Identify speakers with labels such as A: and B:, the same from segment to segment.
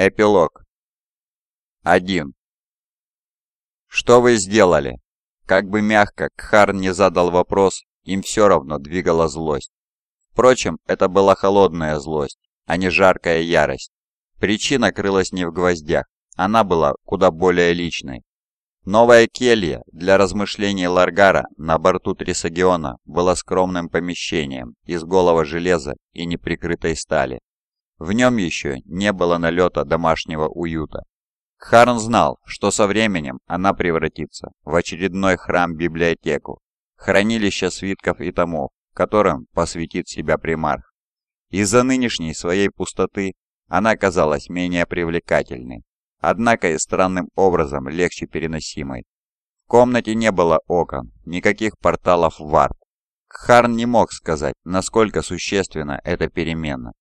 A: Эпилог. 1. Что вы сделали? Как бы мягко Кхарн не задал вопрос, им все равно двигала злость. Впрочем, это была холодная злость, а не жаркая ярость. Причина крылась не в гвоздях, она была куда более личной. Новая келья для размышлений Ларгара на борту Трисагиона была скромным помещением из голого железа и неприкрытой стали. В нем еще не было налета домашнего уюта. Харн знал, что со временем она превратится в очередной храм-библиотеку, хранилище свитков и томов, которым посвятит себя примарх. Из-за нынешней своей пустоты она казалась менее привлекательной, однако и странным образом легче переносимой. В комнате не было окон, никаких порталов в арт. Харн не мог сказать, насколько существенна эта перемена.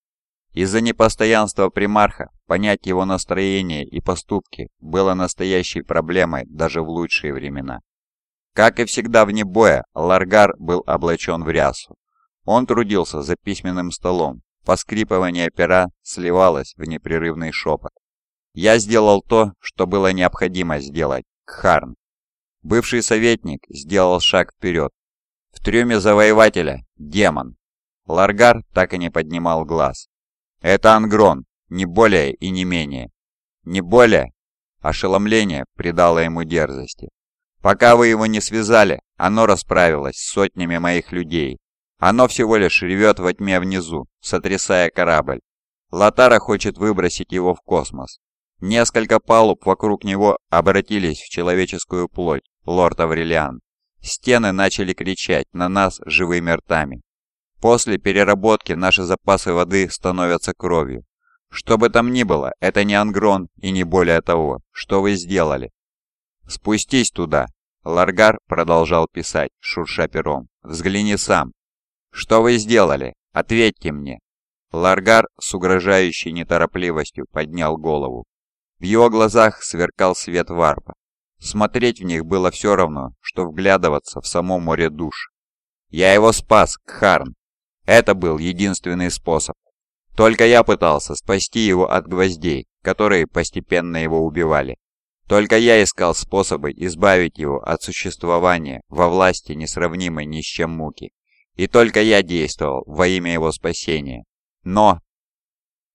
A: Из-за непостоянства примарха понять его настроение и поступки было настоящей проблемой даже в лучшие времена. Как и всегда вне боя, Ларгар был облачен в рясу. Он трудился за письменным столом, поскрипывание пера сливалось в непрерывный шепот. «Я сделал то, что было необходимо сделать, Кхарн». Бывший советник сделал шаг вперед. В трюме завоевателя – демон. Ларгар так и не поднимал глаз. Это ангрон, не более и не менее. Не более? Ошеломление придало ему дерзости. Пока вы его не связали, оно расправилось с сотнями моих людей. Оно всего лишь ревет во тьме внизу, сотрясая корабль. Латара хочет выбросить его в космос. Несколько палуб вокруг него обратились в человеческую плоть, лорд Аврелиан. Стены начали кричать на нас живыми ртами. После переработки наши запасы воды становятся кровью. Что бы там ни было, это не ангрон и не более того, что вы сделали. Спустись туда. Ларгар продолжал писать, шурша пером. Взгляни сам. Что вы сделали? Ответьте мне. Ларгар с угрожающей неторопливостью поднял голову. В его глазах сверкал свет варпа. Смотреть в них было все равно, что вглядываться в само море душ. «Я его спас, Кхарн. Это был единственный способ. Только я пытался спасти его от гвоздей, которые постепенно его убивали. Только я искал способы избавить его от существования во власти несравнимой ни с чем муки. И только я действовал во имя его спасения. Но...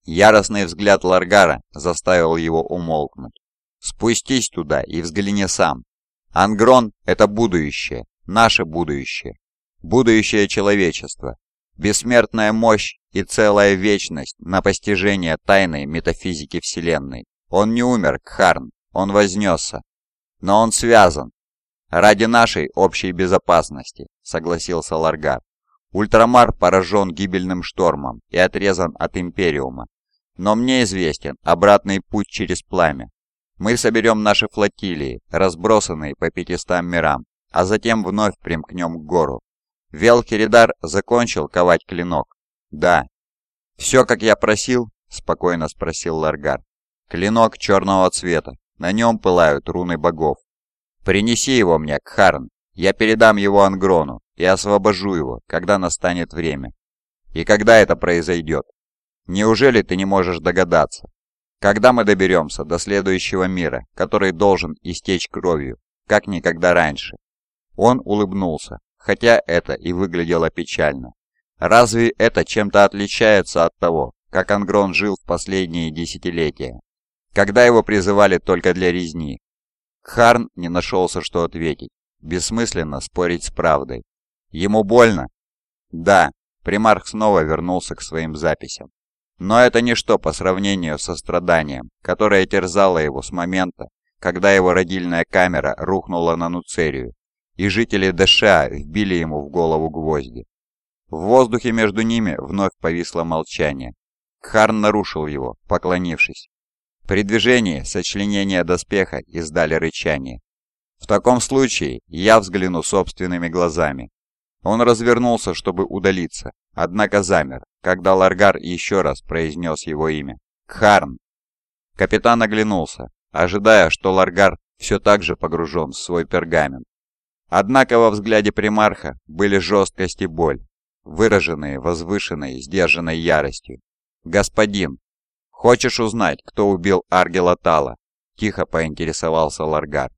A: Яростный взгляд Ларгара заставил его умолкнуть. «Спустись туда и взгляни сам. Ангрон — это будущее, наше будущее. Будущее человечества, бессмертная мощь и целая вечность на постижение тайной метафизики Вселенной. Он не умер, Кхарн, он вознесся. Но он связан. Ради нашей общей безопасности, согласился Ларгар. Ультрамар поражен гибельным штормом и отрезан от Империума. Но мне известен обратный путь через пламя. Мы соберем наши флотилии, разбросанные по пятистам мирам, а затем вновь примкнем к гору, Велкеридар закончил ковать клинок. Да. Все, как я просил? Спокойно спросил Ларгар. Клинок черного цвета. На нем пылают руны богов. Принеси его мне, Кхарн. Я передам его Ангрону и освобожу его, когда настанет время. И когда это произойдет? Неужели ты не можешь догадаться? Когда мы доберемся до следующего мира, который должен истечь кровью, как никогда раньше? Он улыбнулся, хотя это и выглядело печально. Разве это чем-то отличается от того, как Ангрон жил в последние десятилетия, когда его призывали только для резни? Харн не нашелся, что ответить. Бессмысленно спорить с правдой. Ему больно? Да, примарх снова вернулся к своим записям. Но это ничто по сравнению со страданием, которое терзало его с момента, когда его родильная камера рухнула на Нуцерию и жители ДША вбили ему в голову гвозди. В воздухе между ними вновь повисло молчание. Кхарн нарушил его, поклонившись. При движении сочленения доспеха издали рычание. В таком случае я взгляну собственными глазами. Он развернулся, чтобы удалиться, однако замер, когда Ларгар еще раз произнес его имя. «Кхарн!» Капитан оглянулся, ожидая, что Ларгар все так же погружен в свой пергамент. Однако во взгляде примарха были жесткость и боль, выраженные возвышенной, сдержанной яростью. «Господин!» «Хочешь узнать, кто убил Аргела Тала?» – тихо поинтересовался Ларгар.